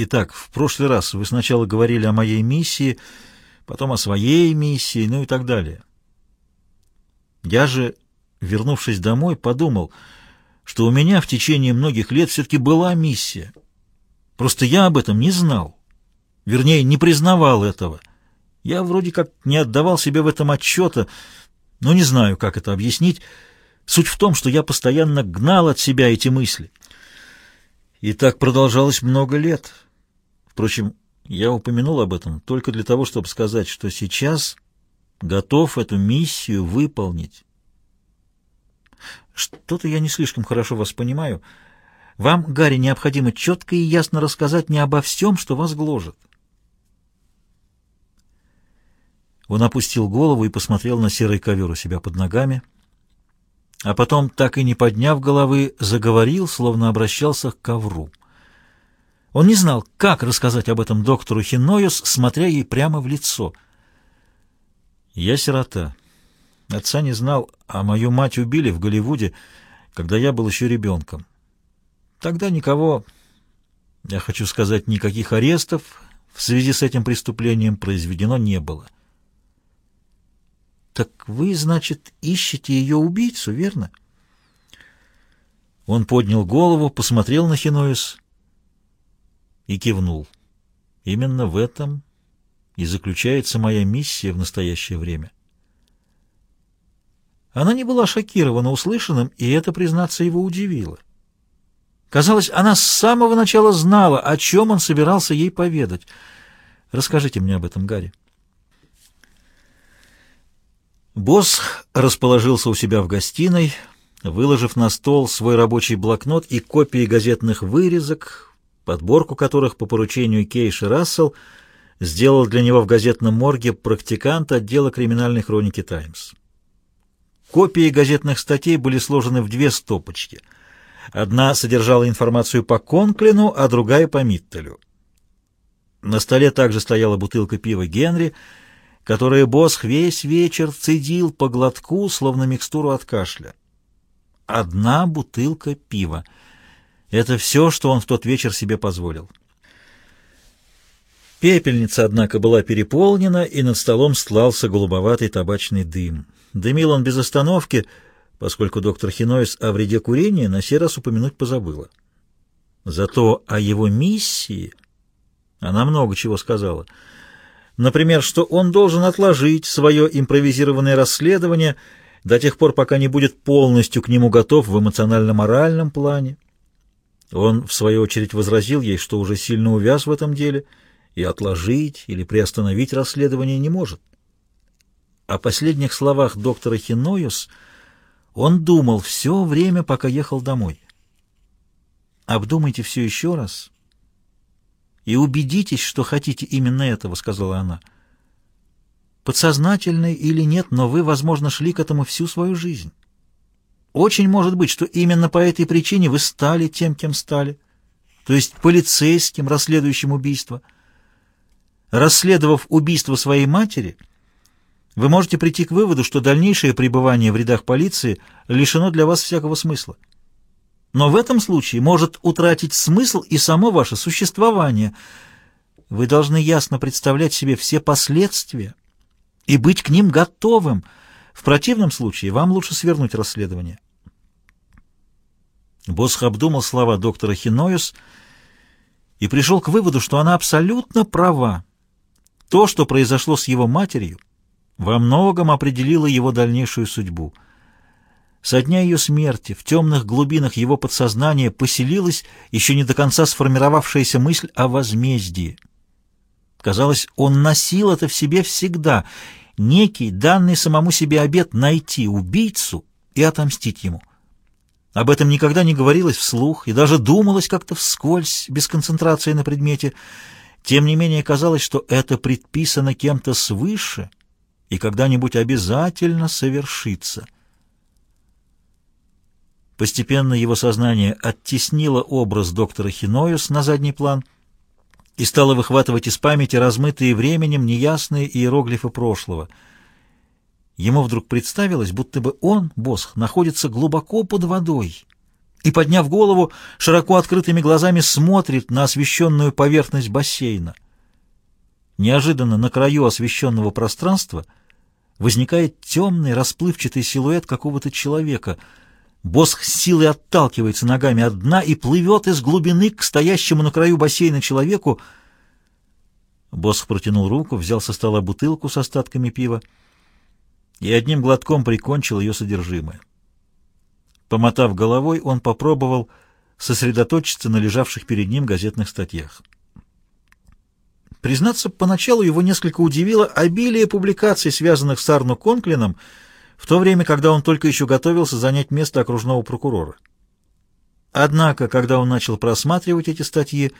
Итак, в прошлый раз вы сначала говорили о моей миссии, потом о своей миссии, ну и так далее. Я же, вернувшись домой, подумал, что у меня в течение многих лет все-таки была миссия. Просто я об этом не знал. Вернее, не признавал этого. Я вроде как не отдавал себе в этом отчета, но не знаю, как это объяснить. Суть в том, что я постоянно гнал от себя эти мысли. И так продолжалось много лет. Впрочем, я упомянул об этом только для того, чтобы сказать, что сейчас готов эту миссию выполнить. Что-то я не слишком хорошо вас понимаю. Вам, Гарри, необходимо четко и ясно рассказать мне обо всем, что вас гложет. Он опустил голову и посмотрел на серый ковер у себя под ногами, а потом, так и не подняв головы, заговорил, словно обращался к ковру. Он не знал, как рассказать об этом доктору Хиноюс, смотря ей прямо в лицо. «Я сирота. Отца не знал, а мою мать убили в Голливуде, когда я был еще ребенком. Тогда никого, я хочу сказать, никаких арестов в связи с этим преступлением произведено не было». «Так вы, значит, ищете ее убийцу, верно?» Он поднял голову, посмотрел на Хиноюс и кивнул. Именно в этом и заключается моя миссия в настоящее время. Она не была шокирована услышанным, и это, признаться, его удивило. Казалось, она с самого начала знала, о чем он собирался ей поведать. Расскажите мне об этом, Гарри. Босс расположился у себя в гостиной, выложив на стол свой рабочий блокнот и копии газетных вырезок, подборку которых по поручению Кейши Рассел сделал для него в газетном морге практикант отдела криминальной хроники «Таймс». Копии газетных статей были сложены в две стопочки. Одна содержала информацию по Конклину, а другая по Миттелю. На столе также стояла бутылка пива «Генри», которое Босх весь вечер цедил по глотку, словно микстуру от кашля. Одна бутылка пива — это все, что он в тот вечер себе позволил. Пепельница, однако, была переполнена, и над столом стлался голубоватый табачный дым. Дымил он без остановки, поскольку доктор Хинойс о вреде курения на сей раз упомянуть позабыла. Зато о его миссии она много чего сказала. Например, что он должен отложить свое импровизированное расследование до тех пор, пока не будет полностью к нему готов в эмоционально-моральном плане. Он, в свою очередь, возразил ей, что уже сильно увяз в этом деле и отложить или приостановить расследование не может. О последних словах доктора Хиноюс он думал все время, пока ехал домой. «Обдумайте все еще раз и убедитесь, что хотите именно этого», — сказала она. «Подсознательно или нет, но вы, возможно, шли к этому всю свою жизнь». Очень может быть, что именно по этой причине вы стали тем, кем стали, то есть полицейским, расследующим убийство. Расследовав убийство своей матери, вы можете прийти к выводу, что дальнейшее пребывание в рядах полиции лишено для вас всякого смысла. Но в этом случае может утратить смысл и само ваше существование. Вы должны ясно представлять себе все последствия и быть к ним готовым – в противном случае вам лучше свернуть расследование. Босх обдумал слова доктора Хиноюс и пришел к выводу, что она абсолютно права. То, что произошло с его матерью, во многом определило его дальнейшую судьбу. Со дня ее смерти в темных глубинах его подсознания поселилась еще не до конца сформировавшаяся мысль о возмездии. Казалось, он носил это в себе всегда некий, данный самому себе обет найти убийцу и отомстить ему. Об этом никогда не говорилось вслух и даже думалось как-то вскользь, без концентрации на предмете. Тем не менее казалось, что это предписано кем-то свыше и когда-нибудь обязательно совершится. Постепенно его сознание оттеснило образ доктора Хиноюс на задний план — и стала выхватывать из памяти размытые временем неясные иероглифы прошлого. Ему вдруг представилось, будто бы он, Босх, находится глубоко под водой, и, подняв голову, широко открытыми глазами смотрит на освещенную поверхность бассейна. Неожиданно на краю освещенного пространства возникает темный расплывчатый силуэт какого-то человека. Босх с силой отталкивается ногами от дна и плывет из глубины к стоящему на краю бассейна человеку. Босх протянул руку, взял со стола бутылку с остатками пива и одним глотком прикончил ее содержимое. Помотав головой, он попробовал сосредоточиться на лежавших перед ним газетных статьях. Признаться, поначалу его несколько удивило обилие публикаций, связанных с Арно Конклином, в то время, когда он только еще готовился занять место окружного прокурора. Однако, когда он начал просматривать эти статьи,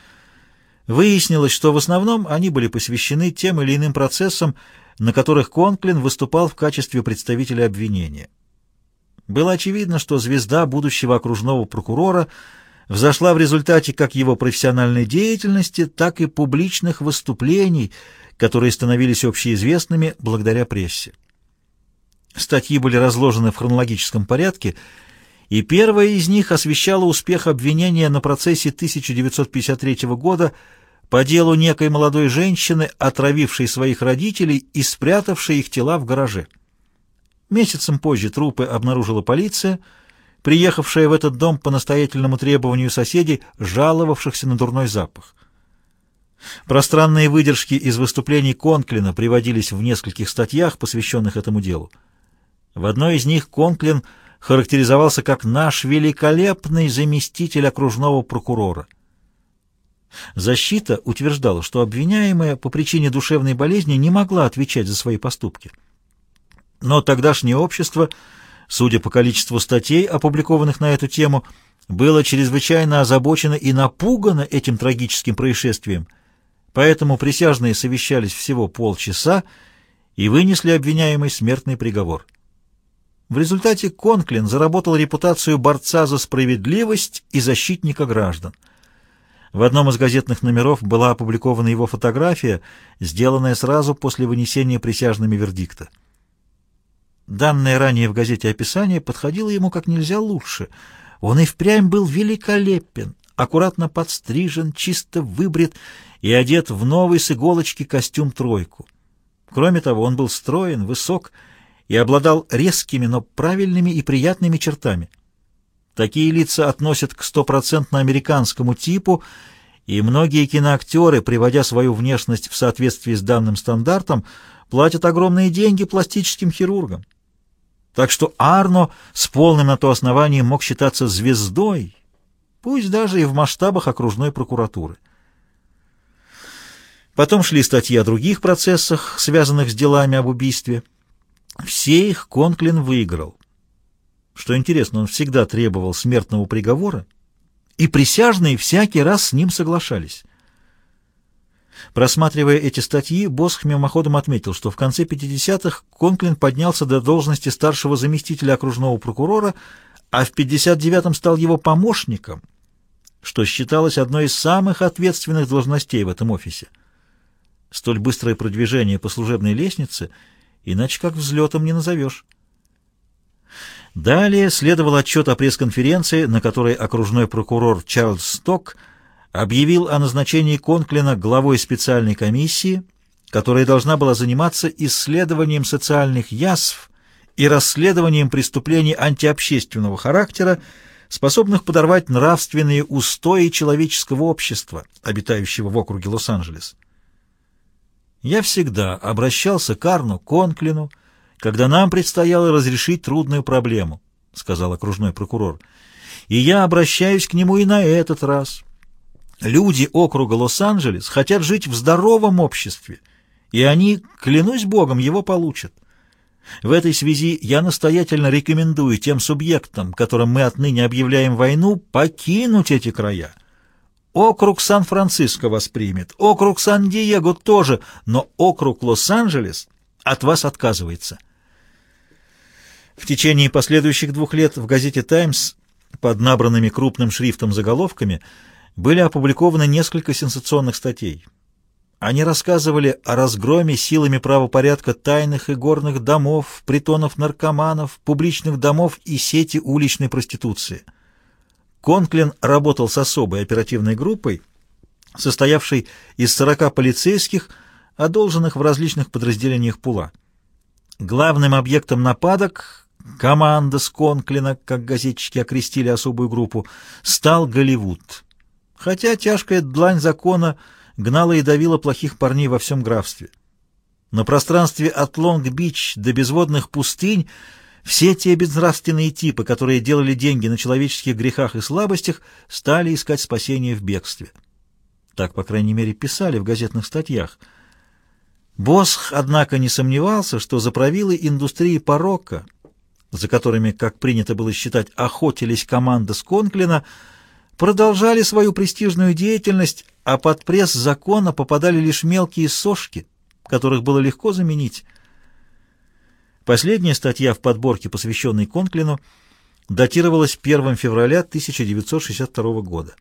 выяснилось, что в основном они были посвящены тем или иным процессам, на которых Конклин выступал в качестве представителя обвинения. Было очевидно, что звезда будущего окружного прокурора взошла в результате как его профессиональной деятельности, так и публичных выступлений, которые становились общеизвестными благодаря прессе. Статьи были разложены в хронологическом порядке, и первая из них освещала успех обвинения на процессе 1953 года по делу некой молодой женщины, отравившей своих родителей и спрятавшей их тела в гараже. Месяцем позже трупы обнаружила полиция, приехавшая в этот дом по настоятельному требованию соседей, жаловавшихся на дурной запах. Пространные выдержки из выступлений Конклина приводились в нескольких статьях, посвященных этому делу. В одной из них Конклин характеризовался как «наш великолепный заместитель окружного прокурора». Защита утверждала, что обвиняемая по причине душевной болезни не могла отвечать за свои поступки. Но тогдашнее общество, судя по количеству статей, опубликованных на эту тему, было чрезвычайно озабочено и напугано этим трагическим происшествием, поэтому присяжные совещались всего полчаса и вынесли обвиняемый смертный приговор. В результате Конклин заработал репутацию борца за справедливость и защитника граждан. В одном из газетных номеров была опубликована его фотография, сделанная сразу после вынесения присяжными вердикта. Данное ранее в газете описание подходило ему как нельзя лучше. Он и впрямь был великолепен, аккуратно подстрижен, чисто выбрит и одет в новый с иголочки костюм-тройку. Кроме того, он был строен, высок и обладал резкими, но правильными и приятными чертами. Такие лица относят к стопроцентно американскому типу, и многие киноактеры, приводя свою внешность в соответствии с данным стандартом, платят огромные деньги пластическим хирургам. Так что Арно с полным на то основанием мог считаться звездой, пусть даже и в масштабах окружной прокуратуры. Потом шли статьи о других процессах, связанных с делами об убийстве. Все их Конклин выиграл. Что интересно, он всегда требовал смертного приговора, и присяжные всякий раз с ним соглашались. Просматривая эти статьи, Босх мимоходом отметил, что в конце 50-х Конклин поднялся до должности старшего заместителя окружного прокурора, а в 59-м стал его помощником, что считалось одной из самых ответственных должностей в этом офисе. Столь быстрое продвижение по служебной лестнице иначе как взлетом не назовешь. Далее следовал отчет о пресс-конференции, на которой окружной прокурор Чарльз Сток – объявил о назначении Конклина главой специальной комиссии, которая должна была заниматься исследованием социальных язв и расследованием преступлений антиобщественного характера, способных подорвать нравственные устои человеческого общества, обитающего в округе Лос-Анджелес. Я всегда обращался к Арну Конклину, когда нам предстояло разрешить трудную проблему, сказал окружной прокурор. И я обращаюсь к нему и на этот раз. Люди округа Лос-Анджелес хотят жить в здоровом обществе, и они, клянусь Богом, его получат. В этой связи я настоятельно рекомендую тем субъектам, которым мы отныне объявляем войну, покинуть эти края. Округ Сан-Франциско воспримет, округ Сан-Диего тоже, но округ Лос-Анджелес от вас отказывается. В течение последующих двух лет в газете «Таймс» под набранными крупным шрифтом заголовками – были опубликованы несколько сенсационных статей. Они рассказывали о разгроме силами правопорядка тайных и горных домов, притонов наркоманов, публичных домов и сети уличной проституции. Конклин работал с особой оперативной группой, состоявшей из 40 полицейских, одолженных в различных подразделениях Пула. Главным объектом нападок команда с Конклина, как газетчики окрестили особую группу, стал Голливуд. Хотя тяжкая длань закона гнала и давила плохих парней во всем графстве. На пространстве от Лонг-Бич до безводных пустынь все те безнравственные типы, которые делали деньги на человеческих грехах и слабостях, стали искать спасение в бегстве. Так, по крайней мере, писали в газетных статьях. Босх, однако, не сомневался, что за правилы индустрии порока, за которыми, как принято было считать, охотились команда Сконклина, продолжали свою престижную деятельность, а под пресс закона попадали лишь мелкие сошки — которых было легко заменить. Последняя статья в подборке, посвященной Конклину, датировалась 1 февраля 1962 года.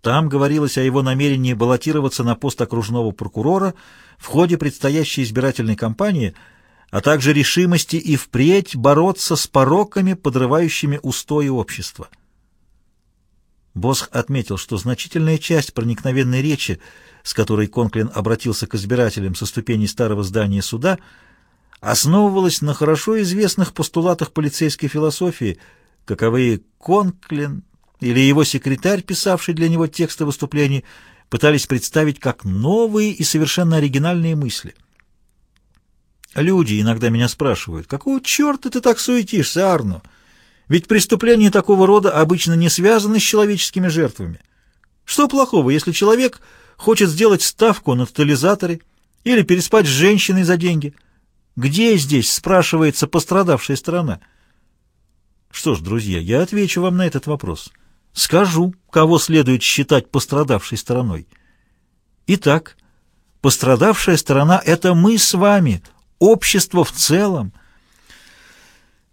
Там говорилось о его намерении баллотироваться на пост окружного прокурора в ходе предстоящей избирательной кампании, а также решимости и впредь бороться с пороками, подрывающими устои общества. Босх отметил, что значительная часть проникновенной речи с которой Конклин обратился к избирателям со ступеней старого здания суда, основывалась на хорошо известных постулатах полицейской философии, каковые Конклин или его секретарь, писавший для него тексты выступлений, пытались представить как новые и совершенно оригинальные мысли. Люди иногда меня спрашивают, какого черта ты так суетишься, Арно? Ведь преступления такого рода обычно не связаны с человеческими жертвами. Что плохого, если человек хочет сделать ставку на тотализаторе или переспать с женщиной за деньги. Где здесь, спрашивается, пострадавшая сторона? Что ж, друзья, я отвечу вам на этот вопрос. Скажу, кого следует считать пострадавшей стороной. Итак, пострадавшая сторона — это мы с вами, общество в целом.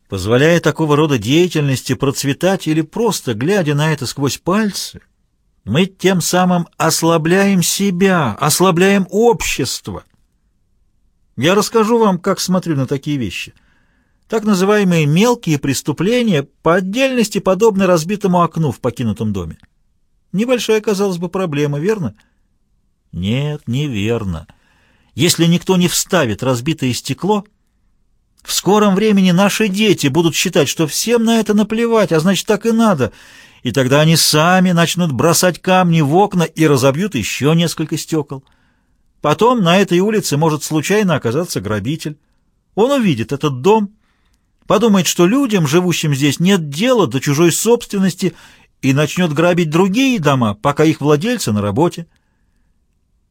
Позволяя такого рода деятельности процветать или просто глядя на это сквозь пальцы — мы тем самым ослабляем себя, ослабляем общество. Я расскажу вам, как смотрю на такие вещи. Так называемые мелкие преступления по отдельности подобны разбитому окну в покинутом доме. Небольшая, казалось бы, проблема, верно? Нет, неверно. Если никто не вставит разбитое стекло, в скором времени наши дети будут считать, что всем на это наплевать, а значит, так и надо — и тогда они сами начнут бросать камни в окна и разобьют еще несколько стекол. Потом на этой улице может случайно оказаться грабитель. Он увидит этот дом, подумает, что людям, живущим здесь, нет дела до чужой собственности и начнет грабить другие дома, пока их владельцы на работе.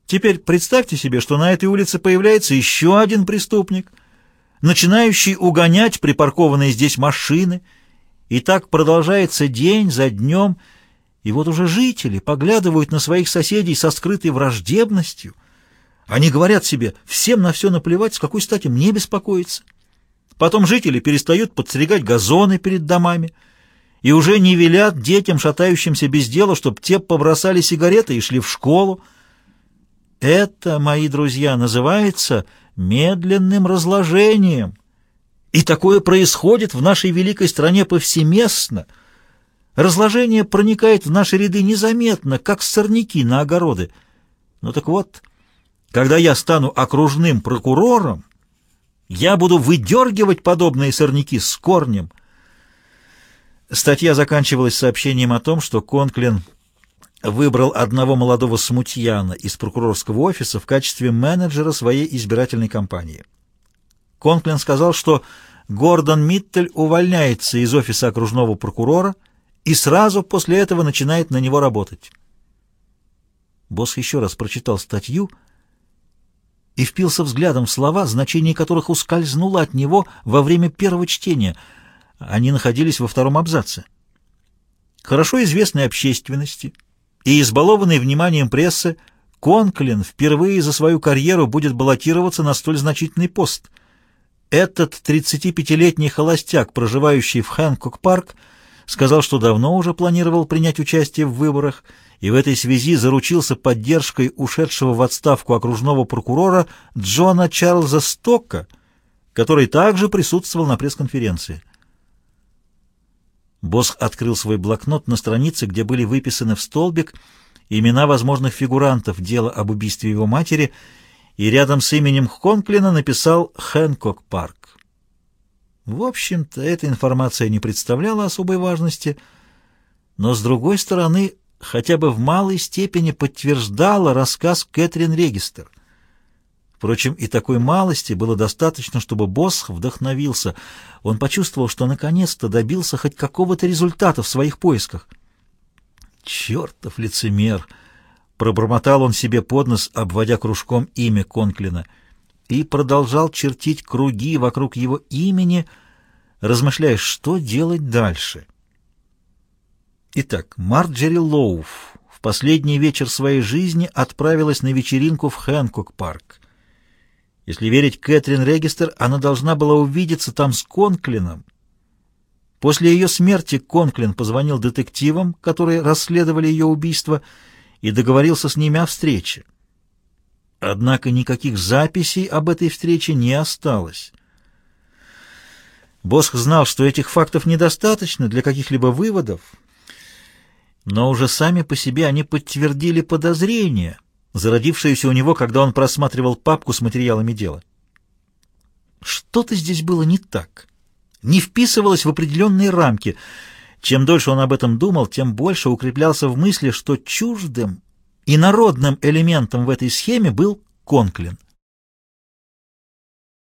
Теперь представьте себе, что на этой улице появляется еще один преступник, начинающий угонять припаркованные здесь машины – и так продолжается день за днем, и вот уже жители поглядывают на своих соседей со скрытой враждебностью. Они говорят себе, всем на все наплевать, с какой стати мне беспокоиться. Потом жители перестают подстригать газоны перед домами и уже не велят детям, шатающимся без дела, чтобы те побросали сигареты и шли в школу. Это, мои друзья, называется медленным разложением. И такое происходит в нашей великой стране повсеместно. Разложение проникает в наши ряды незаметно, как сорняки на огороды. Ну так вот, когда я стану окружным прокурором, я буду выдергивать подобные сорняки с корнем. Статья заканчивалась сообщением о том, что Конклин выбрал одного молодого смутьяна из прокурорского офиса в качестве менеджера своей избирательной кампании. Конклин сказал, что Гордон Миттель увольняется из офиса окружного прокурора и сразу после этого начинает на него работать. Босс еще раз прочитал статью и впился взглядом в слова, значение которых ускользнуло от него во время первого чтения. Они находились во втором абзаце. Хорошо известной общественности и избалованный вниманием прессы, Конклин впервые за свою карьеру будет баллотироваться на столь значительный пост — этот 35-летний холостяк, проживающий в Хэнкок-парк, сказал, что давно уже планировал принять участие в выборах и в этой связи заручился поддержкой ушедшего в отставку окружного прокурора Джона Чарльза Стокка, который также присутствовал на пресс-конференции. Босх открыл свой блокнот на странице, где были выписаны в столбик имена возможных фигурантов дела об убийстве его матери, и рядом с именем Хонклина написал «Хэнкок Парк». В общем-то, эта информация не представляла особой важности, но, с другой стороны, хотя бы в малой степени подтверждала рассказ Кэтрин Регистер. Впрочем, и такой малости было достаточно, чтобы Босх вдохновился. Он почувствовал, что наконец-то добился хоть какого-то результата в своих поисках. «Чертов лицемер!» — пробормотал он себе под нос, обводя кружком имя Конклина, и продолжал чертить круги вокруг его имени, размышляя, что делать дальше. Итак, Марджери Лоуф в последний вечер своей жизни отправилась на вечеринку в Хэнкок-парк. Если верить Кэтрин Регистер, она должна была увидеться там с Конклином. После ее смерти Конклин позвонил детективам, которые расследовали ее убийство, и договорился с ними о встрече. Однако никаких записей об этой встрече не осталось. Босх знал, что этих фактов недостаточно для каких-либо выводов, но уже сами по себе они подтвердили подозрения, зародившиеся у него, когда он просматривал папку с материалами дела. Что-то здесь было не так, не вписывалось в определенные рамки. Чем дольше он об этом думал, тем больше укреплялся в мысли, что чуждым и народным элементом в этой схеме был Конклин —